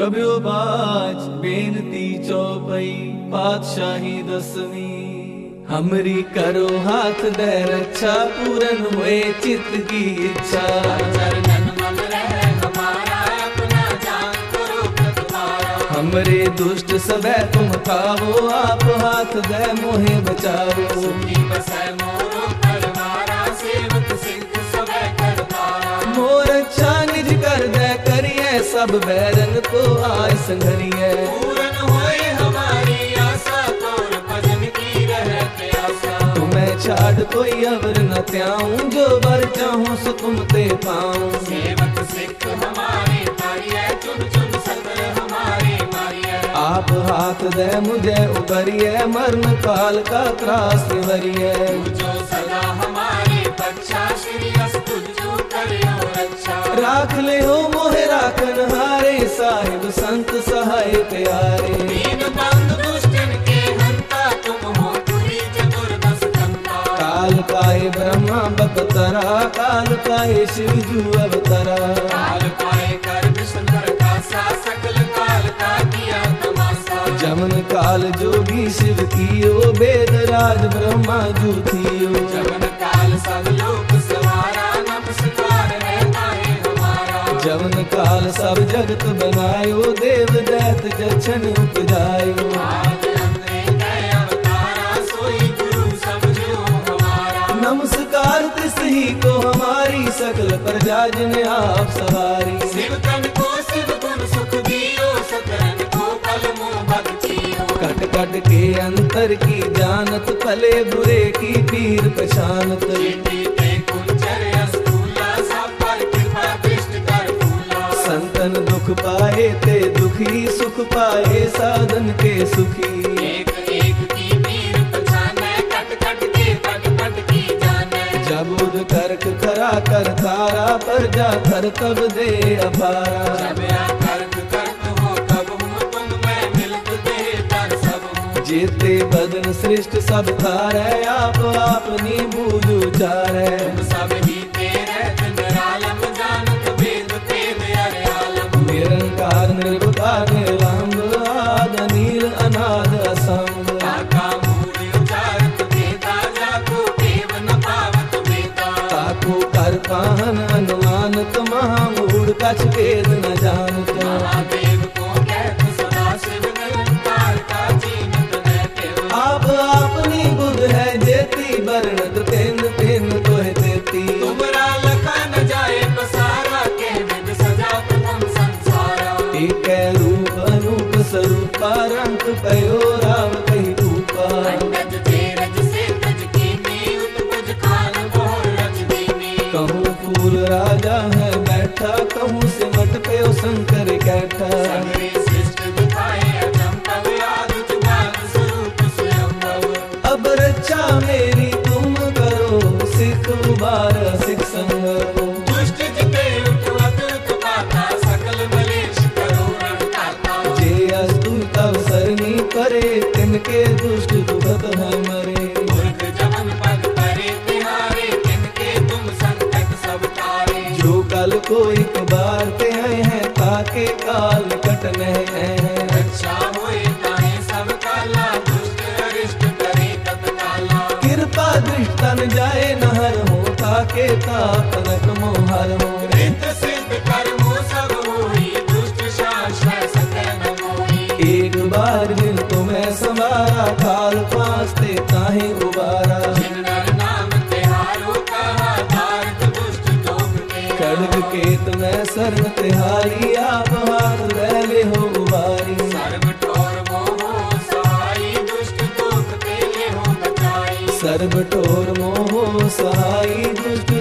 कबियो बाज बेनती चौपई, बादशाही दसवीं। हमरी करो हाथ दे रक्षा अच्छा पूरन हुए चित की इच्छा। हमरे दुष्ट सदै तुम खाओ, आप हाथ दे मोहे बचाओ। सब बैरन को आय संघरिए। पूरन होए हमारी आशा तोर भजन की रह प्यासा तुम्हें छाड़ कोई अवर न त्याऊं जो बर चाहूँ सो तुम ते पाऊँ। सेवक सिख हमारे तारिय चुन चुन सकर हमारे मारिय आप हाथ दे मुझे उबरिए मरण काल का त्रास निवरिए। जो सदा हमारे पक्षा श्री अस्तु जो करियो रक्षा। राख ले हो राखन हारे साहिब संत सहाय प्यारे। हो काल काए ब्रह्मा बकतरा काल काए शिव जू अवतरा। काल पाए कर विष्णु का सा सकल काल का किया तमाशा। जमन काल जोगी शिव कियो वेद राज ब्रह्मा जू थियो जवन सब जगत बनायो देव दैत जछन उपजायो। आज हमने गए अवतारा सोई गुरु समझो हमारा नमस्कार तिस ही को हमारी सकल प्रजा जिन आप सवारी। शिव तन को शिव गुण सुख दियो सकरन को फल मोह भक्तियो कट कट के अंतर की जानत भले बुरे की पीर पछानत। सुख पाए साधन के सुखी। एक एक की पीर पछाने कट कट के पट पट की जाने। जबुद करक करा कर तारा पर जा कर तब दे अपारा कर्क हो तब हूँ तुम मैं मिलत दे तर सब जेते बदन श्रेष्ठ सब थारे आप अपनी बूझ उचारे। सब ही निर्विकार कछ न जानत। आप अपनी बुध है जेती, बरनत तेन तेन तोह देती तुमरा लखा न जाए पसारा के सजा संसारा एक रूप, अनूप, स्वरूपा रंग पयो राजा है बैठा कहूँ सिमट पे ओ शंकर कैठा। अब रचा दिखाए जो कल को एक बार ते आए हैं ताके काल कटने हैं। रक्षा होए ताहे सब काला दुष्ट अरिष्ट करे तत्काला। कृपा दृष्टन जाए नहर हो ताके ताप तापनक मोहर हो। रित सिद्ध कर्मो सब होई दुष्ट शासन सकल न मोही एक बार जिन तुम्हें समारा काल केत में सर्व तिहारी आप हाथ ले हो गुबारी सर्व टोर मोह सहाई दुष्ट के हो बचाई सर्व टोर मोह सहाई दुष्ट